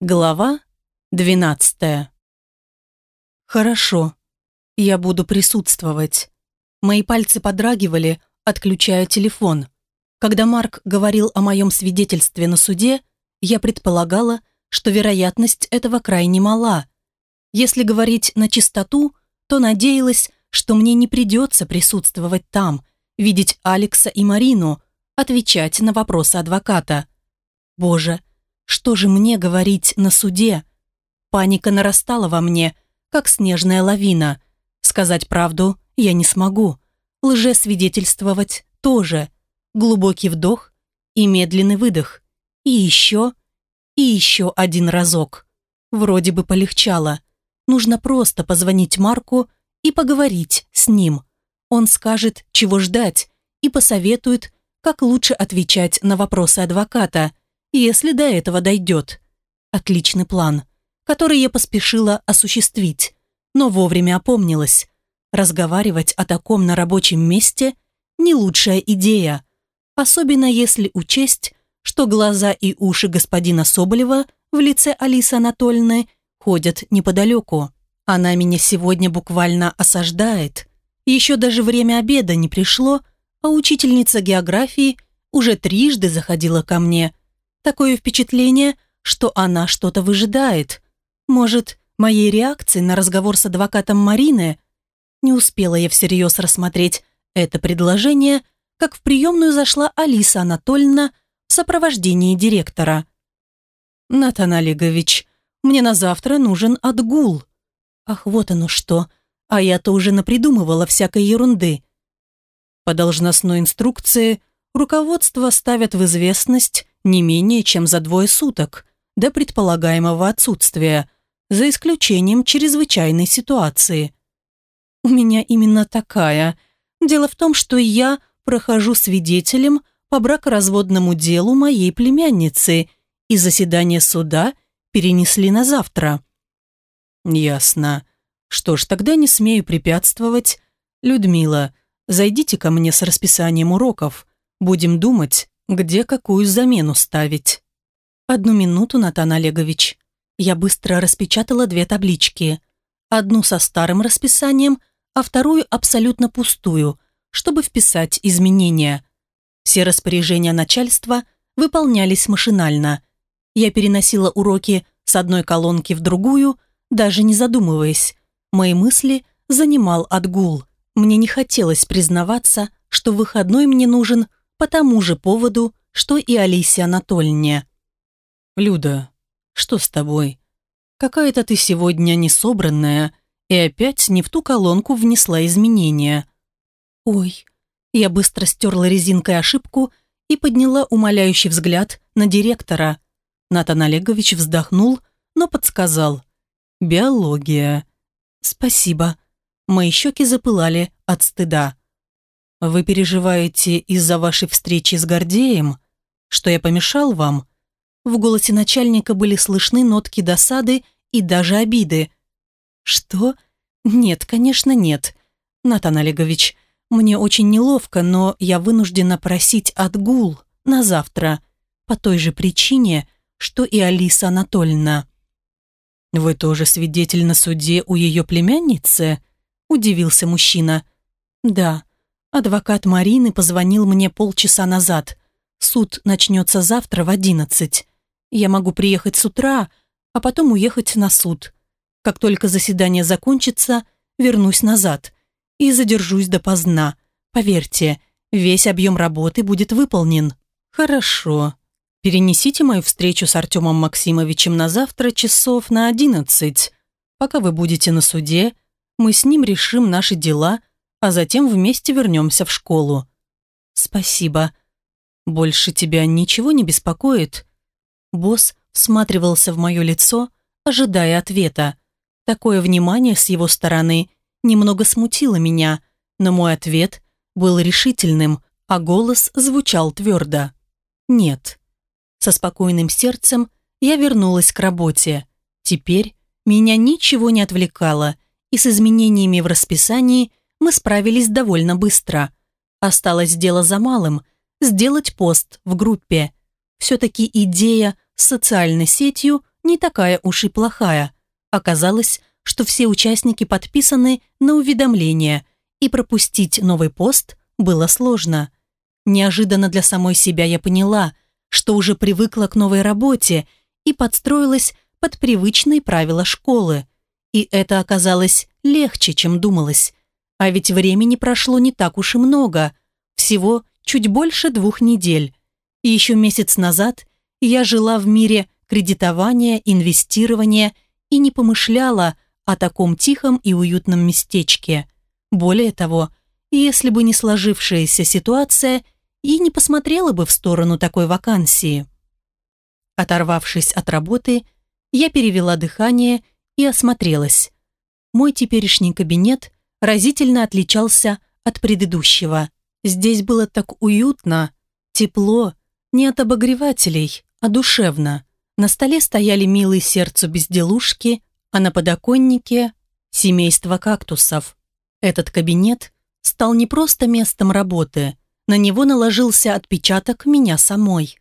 Глава двенадцатая. Хорошо. Я буду присутствовать. Мои пальцы подрагивали, отключая телефон. Когда Марк говорил о моем свидетельстве на суде, я предполагала, что вероятность этого крайне мала. Если говорить на чистоту, то надеялась, что мне не придется присутствовать там, видеть Алекса и Марину, отвечать на вопросы адвоката. Боже, что же мне говорить на суде? Паника нарастала во мне, как снежная лавина. Сказать правду я не смогу. Лжесвидетельствовать тоже. Глубокий вдох и медленный выдох. И еще, и еще один разок. Вроде бы полегчало. Нужно просто позвонить Марку и поговорить с ним. Он скажет, чего ждать, и посоветует, как лучше отвечать на вопросы адвоката – если до этого дойдет. Отличный план, который я поспешила осуществить, но вовремя опомнилась. Разговаривать о таком на рабочем месте – не лучшая идея, особенно если учесть, что глаза и уши господина Соболева в лице Алисы Анатольевны ходят неподалеку. Она меня сегодня буквально осаждает. Еще даже время обеда не пришло, а учительница географии уже трижды заходила ко мне Такое впечатление, что она что-то выжидает. Может, моей реакции на разговор с адвокатом Марины? Не успела я всерьез рассмотреть это предложение, как в приемную зашла Алиса Анатольевна в сопровождении директора. «Натан Олегович, мне на завтра нужен отгул». «Ах, вот оно что! А я-то уже напридумывала всякой ерунды». По должностной инструкции руководство ставят в известность не менее чем за двое суток до предполагаемого отсутствия, за исключением чрезвычайной ситуации. У меня именно такая. Дело в том, что я прохожу свидетелем по бракоразводному делу моей племянницы, и заседание суда перенесли на завтра. Ясно. Что ж, тогда не смею препятствовать. Людмила, зайдите ко мне с расписанием уроков. Будем думать, где какую замену ставить. Одну минуту, Натан Олегович. Я быстро распечатала две таблички. Одну со старым расписанием, а вторую абсолютно пустую, чтобы вписать изменения. Все распоряжения начальства выполнялись машинально. Я переносила уроки с одной колонки в другую, даже не задумываясь. Мои мысли занимал отгул. Мне не хотелось признаваться, что выходной мне нужен по тому же поводу, что и Алисе Анатольевне. «Люда, что с тобой? Какая-то ты сегодня несобранная и опять не в ту колонку внесла изменения». «Ой». Я быстро стерла резинкой ошибку и подняла умоляющий взгляд на директора. Натан Олегович вздохнул, но подсказал. «Биология». «Спасибо». Мои щеки запылали от стыда. «Вы переживаете из-за вашей встречи с Гордеем? Что я помешал вам?» В голосе начальника были слышны нотки досады и даже обиды. «Что? Нет, конечно, нет. Натан Олегович, мне очень неловко, но я вынуждена просить отгул на завтра, по той же причине, что и Алиса Анатольевна». «Вы тоже свидетель на суде у ее племянницы?» – удивился мужчина. «Да, Адвокат Марины позвонил мне полчаса назад. Суд начнется завтра в одиннадцать. Я могу приехать с утра, а потом уехать на суд. Как только заседание закончится, вернусь назад и задержусь допоздна. Поверьте, весь объем работы будет выполнен. Хорошо. Перенесите мою встречу с Артемом Максимовичем на завтра часов на одиннадцать. Пока вы будете на суде, мы с ним решим наши дела а затем вместе вернемся в школу. Спасибо. Больше тебя ничего не беспокоит? Босс всматривался в мое лицо, ожидая ответа. Такое внимание с его стороны немного смутило меня, но мой ответ был решительным, а голос звучал твердо. «Нет». Со спокойным сердцем я вернулась к работе. Теперь меня ничего не отвлекало, и с изменениями в расписании мы справились довольно быстро. Осталось дело за малым – сделать пост в группе. Все-таки идея с социальной сетью не такая уж и плохая. Оказалось, что все участники подписаны на уведомления, и пропустить новый пост было сложно. Неожиданно для самой себя я поняла, что уже привыкла к новой работе и подстроилась под привычные правила школы. И это оказалось легче, чем думалось. А ведь времени прошло не так уж и много, всего чуть больше двух недель. И еще месяц назад я жила в мире кредитования, инвестирования и не помышляла о таком тихом и уютном местечке. Более того, если бы не сложившаяся ситуация, и не посмотрела бы в сторону такой вакансии. Оторвавшись от работы, я перевела дыхание и осмотрелась. Мой теперешний кабинет разительно отличался от предыдущего. Здесь было так уютно, тепло, не от обогревателей, а душевно. На столе стояли милые сердцу безделушки, а на подоконнике – семейство кактусов. Этот кабинет стал не просто местом работы, на него наложился отпечаток меня самой.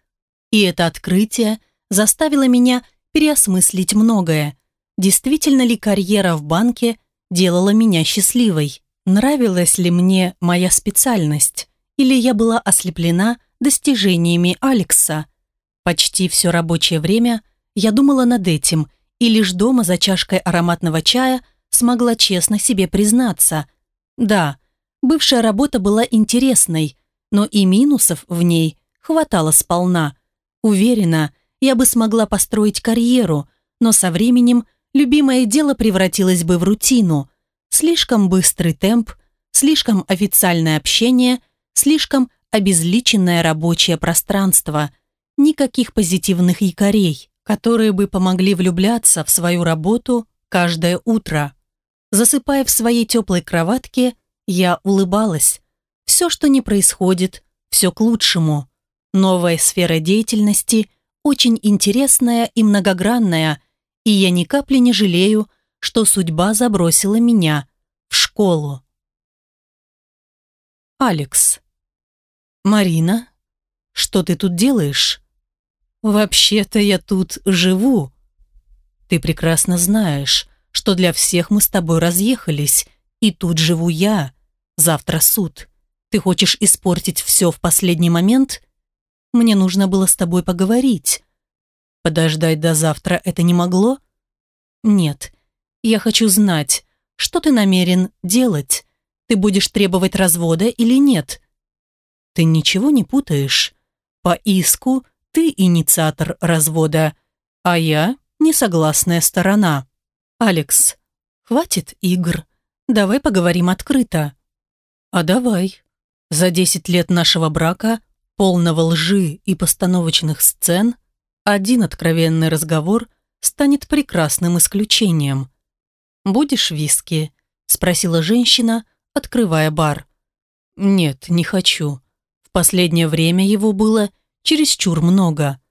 И это открытие заставило меня переосмыслить многое. Действительно ли карьера в банке делала меня счастливой? Нравилась ли мне моя специальность? Или я была ослеплена достижениями Алекса? Почти все рабочее время я думала над этим, и лишь дома за чашкой ароматного чая смогла честно себе признаться. Да, бывшая работа была интересной, но и минусов в ней хватало сполна. Уверена, я бы смогла построить карьеру, но со временем любимое дело превратилось бы в рутину. Слишком быстрый темп, слишком официальное общение, слишком обезличенное рабочее пространство. Никаких позитивных якорей, которые бы помогли влюбляться в свою работу каждое утро. Засыпая в своей теплой кроватке, я улыбалась. Все, что не происходит, все к лучшему. Новая сфера деятельности очень интересная и многогранная, и я ни капли не жалею, что судьба забросила меня в школу. Алекс. Марина, что ты тут делаешь? Вообще-то я тут живу. Ты прекрасно знаешь, что для всех мы с тобой разъехались, и тут живу я. Завтра суд. Ты хочешь испортить все в последний момент? Мне нужно было с тобой поговорить. Подождать до завтра это не могло? Нет. Я хочу знать, что ты намерен делать. Ты будешь требовать развода или нет? Ты ничего не путаешь. По иску ты инициатор развода, а я несогласная сторона. Алекс, хватит игр. Давай поговорим открыто. А давай. За 10 лет нашего брака, полного лжи и постановочных сцен, один откровенный разговор станет прекрасным исключением. «Будешь виски?» – спросила женщина, открывая бар. «Нет, не хочу. В последнее время его было чересчур много».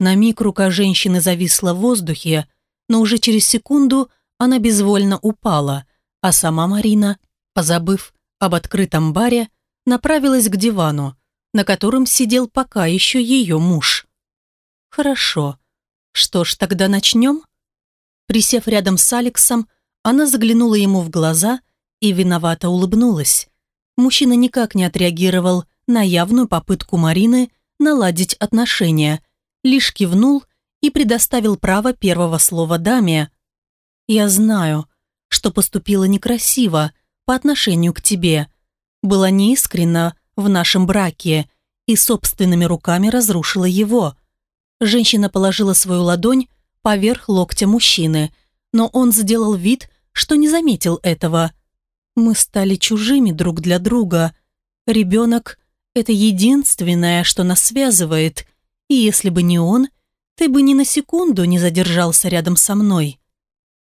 На миг рука женщины зависла в воздухе, но уже через секунду она безвольно упала, а сама Марина, позабыв об открытом баре, направилась к дивану, на котором сидел пока еще ее муж. «Хорошо. Что ж, тогда начнем?» Присев рядом с Алексом, она заглянула ему в глаза и виновато улыбнулась. Мужчина никак не отреагировал на явную попытку Марины наладить отношения, лишь кивнул и предоставил право первого слова даме. «Я знаю, что поступила некрасиво по отношению к тебе, была неискренна в нашем браке и собственными руками разрушила его. Женщина положила свою ладонь поверх локтя мужчины, но он сделал вид, что не заметил этого. Мы стали чужими друг для друга. Ребенок – это единственное, что нас связывает, и если бы не он, ты бы ни на секунду не задержался рядом со мной.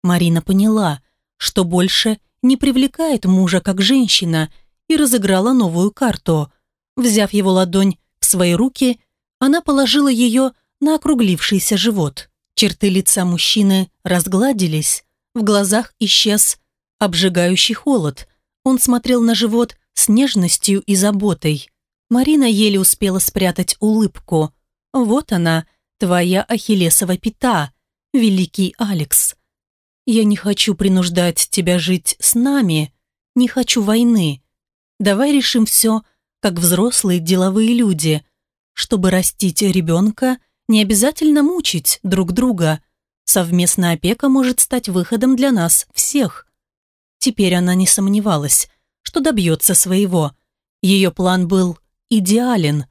Марина поняла, что больше не привлекает мужа как женщина – и разыграла новую карту. Взяв его ладонь в свои руки, она положила ее на округлившийся живот. Черты лица мужчины разгладились, в глазах исчез обжигающий холод. Он смотрел на живот с нежностью и заботой. Марина еле успела спрятать улыбку. «Вот она, твоя ахиллесова пята. великий Алекс. Я не хочу принуждать тебя жить с нами, не хочу войны. Давай решим все, как взрослые деловые люди. Чтобы растить ребенка, не обязательно мучить друг друга. Совместная опека может стать выходом для нас всех. Теперь она не сомневалась, что добьется своего. Ее план был идеален.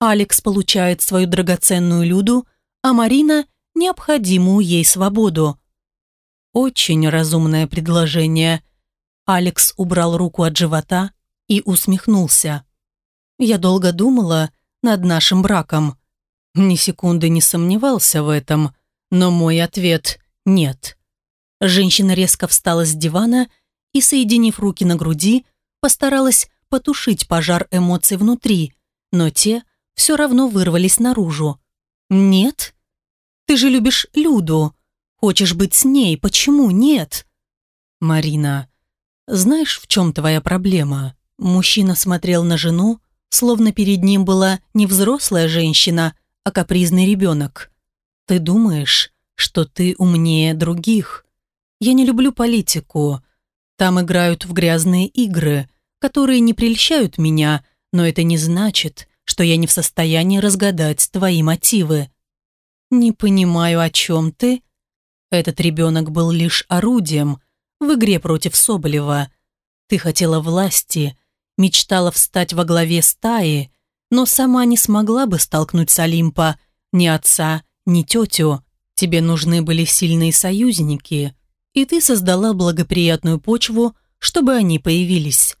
Алекс получает свою драгоценную Люду, а Марина – необходимую ей свободу. Очень разумное предложение. Алекс убрал руку от живота и усмехнулся. Я долго думала над нашим браком. Ни секунды не сомневался в этом, но мой ответ – нет. Женщина резко встала с дивана и, соединив руки на груди, постаралась потушить пожар эмоций внутри, но те все равно вырвались наружу. «Нет? Ты же любишь Люду. Хочешь быть с ней, почему нет?» «Марина, знаешь, в чем твоя проблема?» Мужчина смотрел на жену, словно перед ним была не взрослая женщина, а капризный ребенок. «Ты думаешь, что ты умнее других? Я не люблю политику. Там играют в грязные игры, которые не прельщают меня, но это не значит, что я не в состоянии разгадать твои мотивы». «Не понимаю, о чем ты?» Этот ребенок был лишь орудием в игре против Соболева. Ты хотела власти, мечтала встать во главе стаи, но сама не смогла бы столкнуть с Олимпа ни отца, ни тетю. Тебе нужны были сильные союзники, и ты создала благоприятную почву, чтобы они появились.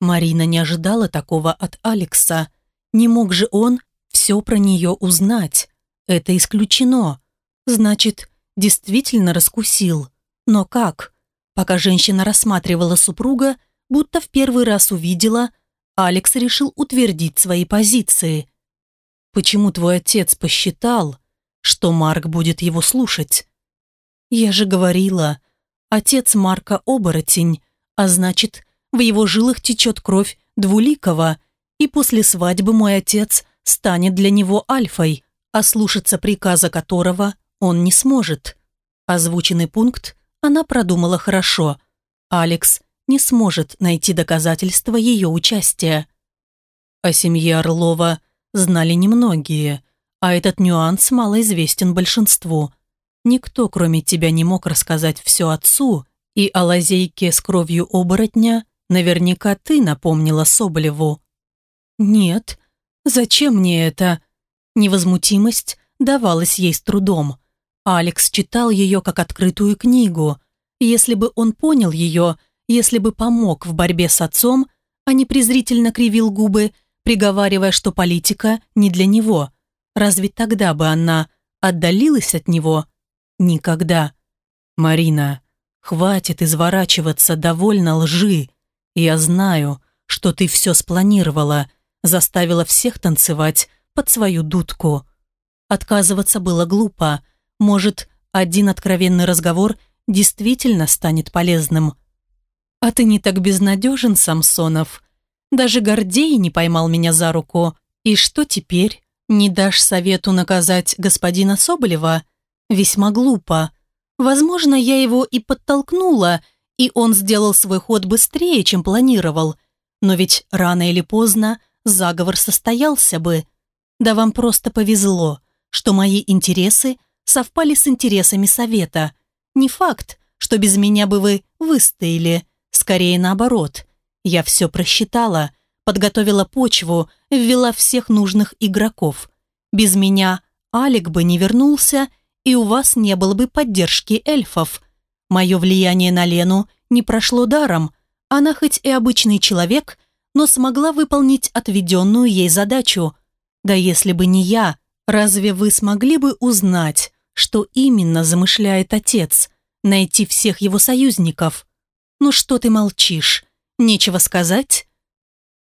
Марина не ожидала такого от Алекса. Не мог же он все про нее узнать. Это исключено. Значит, действительно раскусил. Но как? Пока женщина рассматривала супруга, будто в первый раз увидела, Алекс решил утвердить свои позиции. «Почему твой отец посчитал, что Марк будет его слушать?» «Я же говорила, отец Марка оборотень, а значит, в его жилах течет кровь двуликого, и после свадьбы мой отец станет для него альфой, а слушаться приказа которого он не сможет». Озвученный пункт она продумала хорошо. Алекс не сможет найти доказательства ее участия. О семье Орлова знали немногие, а этот нюанс малоизвестен большинству. Никто, кроме тебя, не мог рассказать все отцу, и о лазейке с кровью оборотня наверняка ты напомнила Соболеву. «Нет, зачем мне это?» Невозмутимость давалась ей с трудом. Алекс читал ее как открытую книгу. Если бы он понял ее, если бы помог в борьбе с отцом, а не презрительно кривил губы, приговаривая, что политика не для него. Разве тогда бы она отдалилась от него? Никогда. Марина, хватит изворачиваться, довольно лжи. Я знаю, что ты все спланировала, заставила всех танцевать под свою дудку. Отказываться было глупо. Может, один откровенный разговор действительно станет полезным. «А ты не так безнадежен, Самсонов. Даже Гордей не поймал меня за руку. И что теперь? Не дашь совету наказать господина Соболева? Весьма глупо. Возможно, я его и подтолкнула, и он сделал свой ход быстрее, чем планировал. Но ведь рано или поздно заговор состоялся бы. Да вам просто повезло, что мои интересы совпали с интересами совета. Не факт, что без меня бы вы выстояли. Скорее наоборот. Я все просчитала, подготовила почву, ввела всех нужных игроков. Без меня Алик бы не вернулся, и у вас не было бы поддержки эльфов. Мое влияние на Лену не прошло даром. Она хоть и обычный человек, но смогла выполнить отведенную ей задачу. Да если бы не я, разве вы смогли бы узнать, что именно замышляет отец? Найти всех его союзников? «Ну что ты молчишь? Нечего сказать?»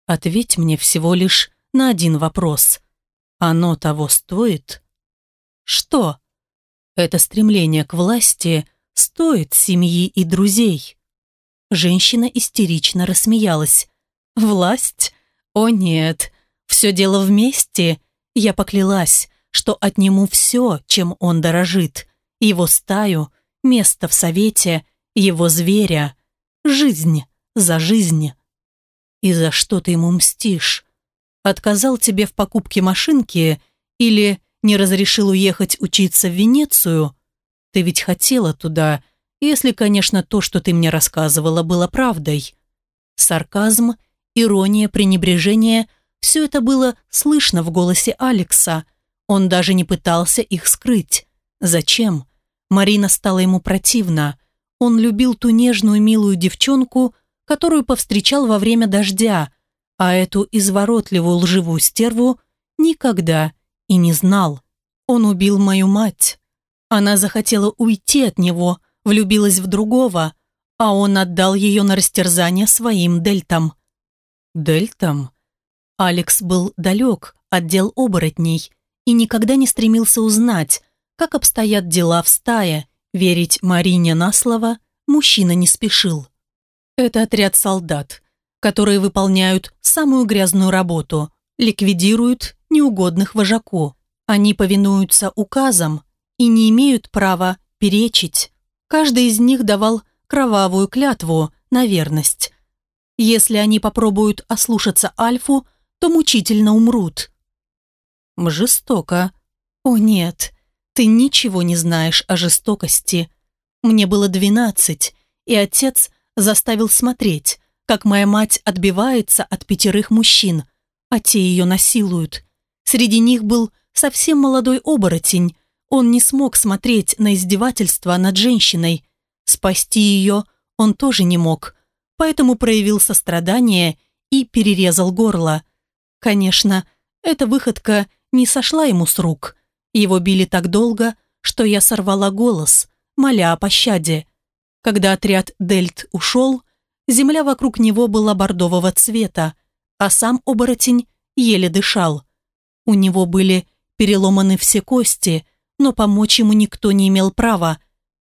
«Ответь мне всего лишь на один вопрос. Оно того стоит?» «Что?» «Это стремление к власти стоит семьи и друзей». Женщина истерично рассмеялась. «Власть? О нет, все дело вместе. Я поклялась, что отниму все, чем он дорожит. его стаю, место в совете, его зверя, жизнь за жизнь. И за что ты ему мстишь? Отказал тебе в покупке машинки или не разрешил уехать учиться в Венецию? Ты ведь хотела туда, если, конечно, то, что ты мне рассказывала, было правдой. Сарказм, ирония, пренебрежение – все это было слышно в голосе Алекса. Он даже не пытался их скрыть. Зачем? Марина стала ему противна. Он любил ту нежную милую девчонку, которую повстречал во время дождя, а эту изворотливую лживую стерву никогда и не знал. Он убил мою мать. Она захотела уйти от него, влюбилась в другого, а он отдал ее на растерзание своим дельтам. Дельтам? Алекс был далек от дел оборотней и никогда не стремился узнать, как обстоят дела в стае. Верить Марине на слово мужчина не спешил. Это отряд солдат, которые выполняют самую грязную работу, ликвидируют неугодных вожаку. Они повинуются указам и не имеют права перечить. Каждый из них давал кровавую клятву на верность. Если они попробуют ослушаться Альфу, то мучительно умрут. Жестоко. О нет, ты ничего не знаешь о жестокости. Мне было двенадцать, и отец заставил смотреть, как моя мать отбивается от пятерых мужчин, а те ее насилуют. Среди них был совсем молодой оборотень. Он не смог смотреть на издевательство над женщиной. Спасти ее он тоже не мог, поэтому проявил сострадание и перерезал горло. Конечно, эта выходка не сошла ему с рук. Его били так долго, что я сорвала голос, моля о пощаде. Когда отряд Дельт ушел, земля вокруг него была бордового цвета, а сам оборотень еле дышал. У него были переломаны все кости, но помочь ему никто не имел права.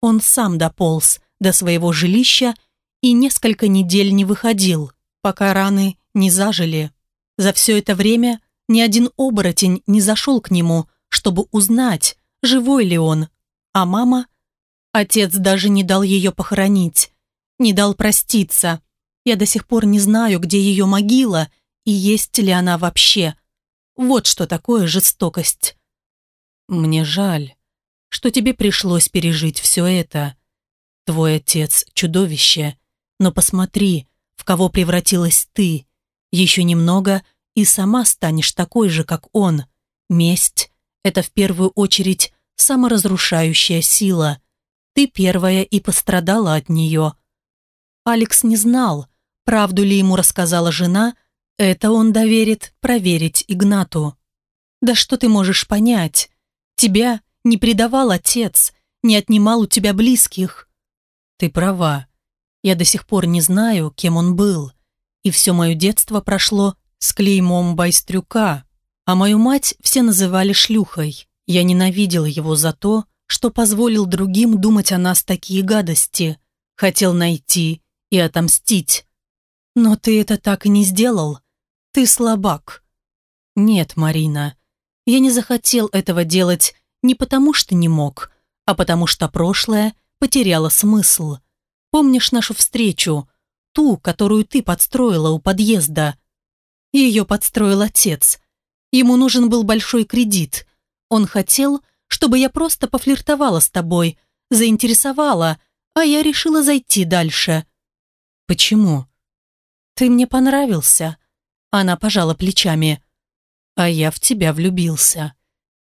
Он сам дополз до своего жилища и несколько недель не выходил, пока раны не зажили. За все это время ни один оборотень не зашел к нему, чтобы узнать, живой ли он. А мама? Отец даже не дал ее похоронить, не дал проститься. Я до сих пор не знаю, где ее могила и есть ли она вообще. Вот что такое жестокость. Мне жаль, что тебе пришлось пережить все это. Твой отец – чудовище, но посмотри, в кого превратилась ты – еще немного, и сама станешь такой же, как он. Месть – это в первую очередь саморазрушающая сила. Ты первая и пострадала от нее. Алекс не знал, правду ли ему рассказала жена, это он доверит проверить Игнату. Да что ты можешь понять? Тебя не предавал отец, не отнимал у тебя близких. Ты права. Я до сих пор не знаю, кем он был и все мое детство прошло с клеймом байстрюка, а мою мать все называли шлюхой. Я ненавидел его за то, что позволил другим думать о нас такие гадости, хотел найти и отомстить. Но ты это так и не сделал. Ты слабак. Нет, Марина, я не захотел этого делать не потому, что не мог, а потому что прошлое потеряло смысл. Помнишь нашу встречу, ту, которую ты подстроила у подъезда. Ее подстроил отец. Ему нужен был большой кредит. Он хотел, чтобы я просто пофлиртовала с тобой, заинтересовала, а я решила зайти дальше. Почему? Ты мне понравился. Она пожала плечами. А я в тебя влюбился.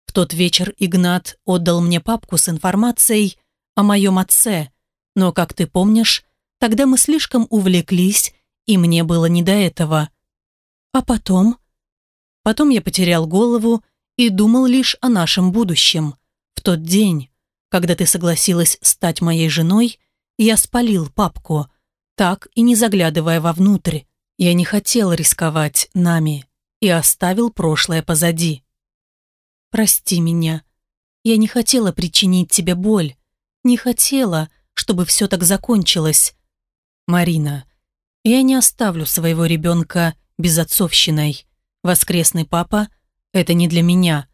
В тот вечер Игнат отдал мне папку с информацией о моем отце, но, как ты помнишь, Тогда мы слишком увлеклись, и мне было не до этого. А потом? Потом я потерял голову и думал лишь о нашем будущем. В тот день, когда ты согласилась стать моей женой, я спалил папку, так и не заглядывая вовнутрь. Я не хотел рисковать нами и оставил прошлое позади. Прости меня. Я не хотела причинить тебе боль. Не хотела, чтобы все так закончилось. Марина, я не оставлю своего ребенка безотцовщиной. Воскресный папа – это не для меня.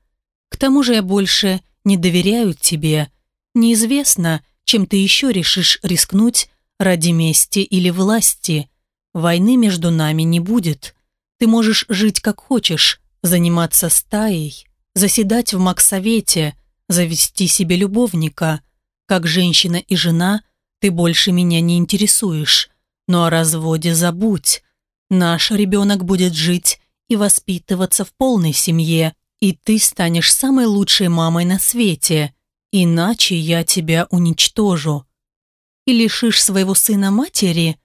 К тому же я больше не доверяю тебе, Неизвестно, чем ты еще решишь рискнуть ради мести или власти. Войны между нами не будет. Ты можешь жить как хочешь, заниматься стаей, заседать в Максовете, завести себе любовника. Как женщина и жена ты больше меня не интересуешь. Но о разводе забудь. Наш ребенок будет жить и воспитываться в полной семье, и ты станешь самой лучшей мамой на свете. Иначе я тебя уничтожу. И лишишь своего сына матери?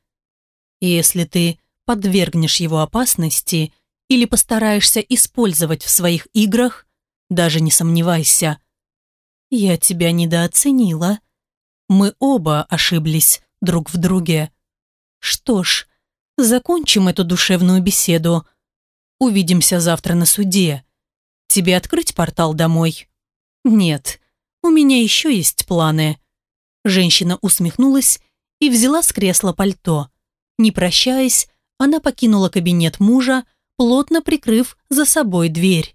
Если ты подвергнешь его опасности или постараешься использовать в своих играх, даже не сомневайся. Я тебя недооценила. Мы оба ошиблись друг в друге. Что ж, закончим эту душевную беседу. Увидимся завтра на суде. Тебе открыть портал домой? Нет, у меня еще есть планы. Женщина усмехнулась и взяла с кресла пальто. Не прощаясь, она покинула кабинет мужа, плотно прикрыв за собой дверь.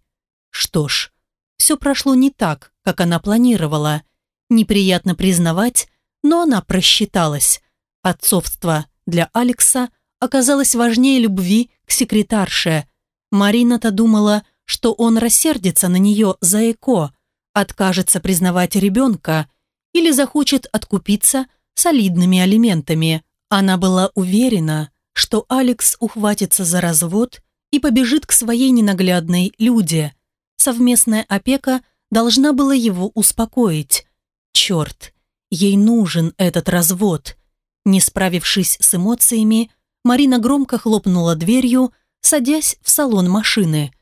Что ж, все прошло не так, как она планировала. Неприятно признавать, но она просчиталась. Отцовство для Алекса оказалось важнее любви к секретарше. Марина-то думала, что он рассердится на нее за ЭКО, откажется признавать ребенка или захочет откупиться солидными алиментами. Она была уверена, что Алекс ухватится за развод и побежит к своей ненаглядной Люде. Совместная опека должна была его успокоить. Черт, ей нужен этот развод. Не справившись с эмоциями, Марина громко хлопнула дверью, садясь в салон машины.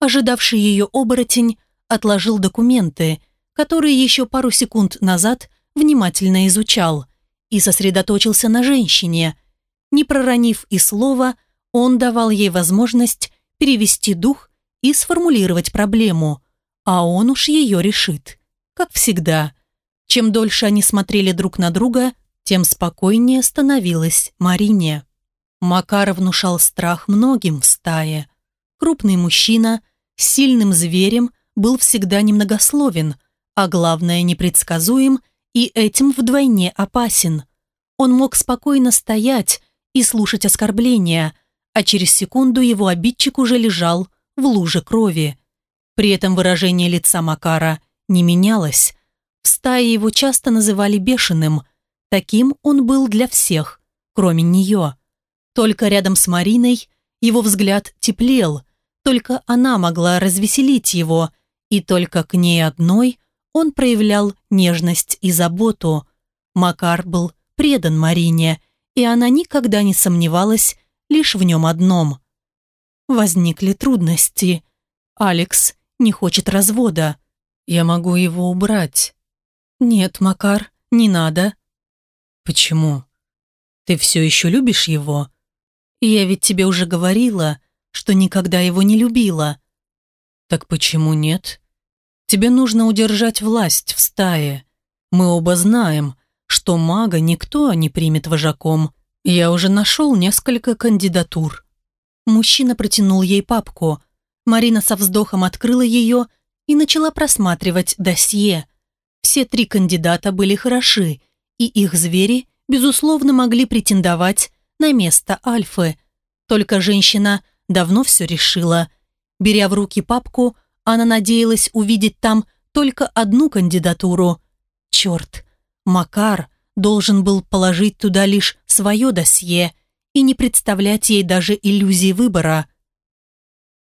Ожидавший ее оборотень отложил документы, которые еще пару секунд назад внимательно изучал, и сосредоточился на женщине. Не проронив и слова, он давал ей возможность перевести дух и сформулировать проблему, а он уж ее решит. Как всегда. Чем дольше они смотрели друг на друга, тем спокойнее становилась Марине. Макар внушал страх многим в стае. Крупный мужчина сильным зверем был всегда немногословен, а главное непредсказуем и этим вдвойне опасен. Он мог спокойно стоять и слушать оскорбления, а через секунду его обидчик уже лежал в луже крови. При этом выражение лица Макара не менялось. В стае его часто называли бешеным. Таким он был для всех, кроме нее. Только рядом с Мариной его взгляд теплел, только она могла развеселить его, и только к ней одной он проявлял нежность и заботу. Макар был предан Марине, и она никогда не сомневалась лишь в нем одном. Возникли трудности. Алекс не хочет развода. Я могу его убрать. Нет, Макар, не надо. Почему? Ты все еще любишь его? Я ведь тебе уже говорила, что никогда его не любила. Так почему нет? Тебе нужно удержать власть в стае. Мы оба знаем, что мага никто не примет вожаком. Я уже нашел несколько кандидатур. Мужчина протянул ей папку. Марина со вздохом открыла ее и начала просматривать досье. Все три кандидата были хороши, и их звери, безусловно, могли претендовать на место Альфы. Только женщина давно все решила. Беря в руки папку, она надеялась увидеть там только одну кандидатуру. Черт, Макар должен был положить туда лишь свое досье и не представлять ей даже иллюзии выбора.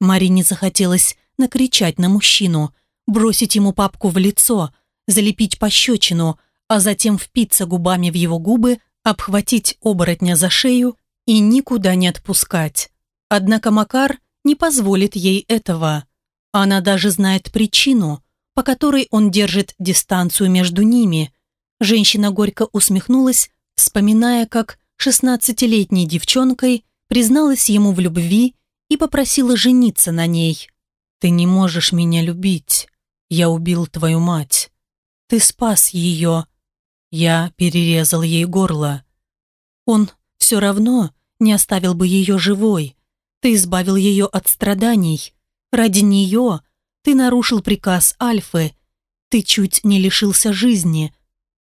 Марине захотелось накричать на мужчину, бросить ему папку в лицо, залепить пощечину, а затем впиться губами в его губы, обхватить оборотня за шею и никуда не отпускать. Однако Макар не позволит ей этого. Она даже знает причину, по которой он держит дистанцию между ними. Женщина горько усмехнулась, вспоминая, как шестнадцатилетней девчонкой призналась ему в любви и попросила жениться на ней. «Ты не можешь меня любить. Я убил твою мать. Ты спас ее. Я перерезал ей горло. Он все равно не оставил бы ее живой. Ты избавил ее от страданий. Ради нее ты нарушил приказ Альфы. Ты чуть не лишился жизни,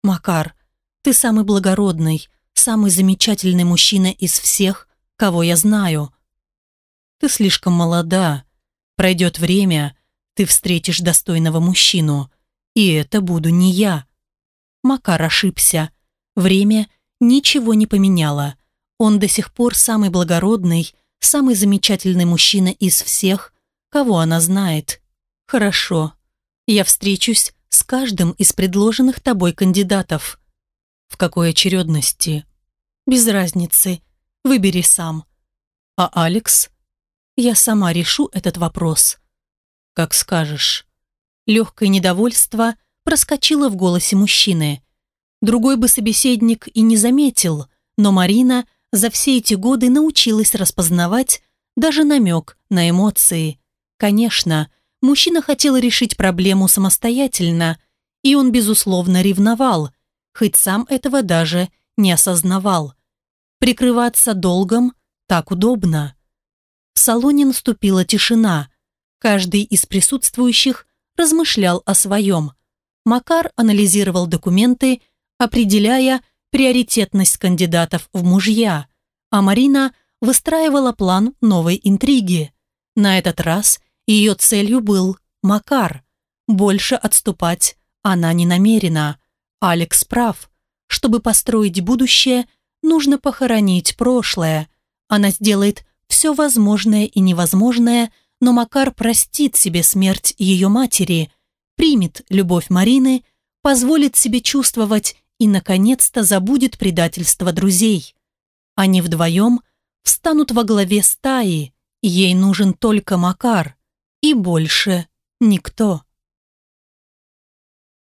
Макар, ты самый благородный, самый замечательный мужчина из всех, кого я знаю. Ты слишком молода. Пройдет время, ты встретишь достойного мужчину, и это буду не я. Макар ошибся. Время ничего не поменяло. Он до сих пор самый благородный, самый замечательный мужчина из всех, кого она знает. Хорошо. Я встречусь с каждым из предложенных тобой кандидатов. В какой очередности? Без разницы. Выбери сам. А Алекс? Я сама решу этот вопрос. Как скажешь. Легкое недовольство проскочило в голосе мужчины. Другой бы собеседник и не заметил, но Марина за все эти годы научилась распознавать даже намек на эмоции. Конечно, мужчина хотел решить проблему самостоятельно, и он, безусловно, ревновал, хоть сам этого даже не осознавал. Прикрываться долгом так удобно. В салоне наступила тишина. Каждый из присутствующих размышлял о своем. Макар анализировал документы, определяя приоритетность кандидатов в мужья, а Марина выстраивала план новой интриги. На этот раз ее целью был Макар. Больше отступать она не намерена. Алекс прав. Чтобы построить будущее, нужно похоронить прошлое. Она сделает все возможное и невозможное, но Макар простит себе смерть ее матери, примет любовь Марины, позволит себе чувствовать и, наконец-то, забудет предательство друзей. Они вдвоем встанут во главе стаи, ей нужен только Макар, и больше никто.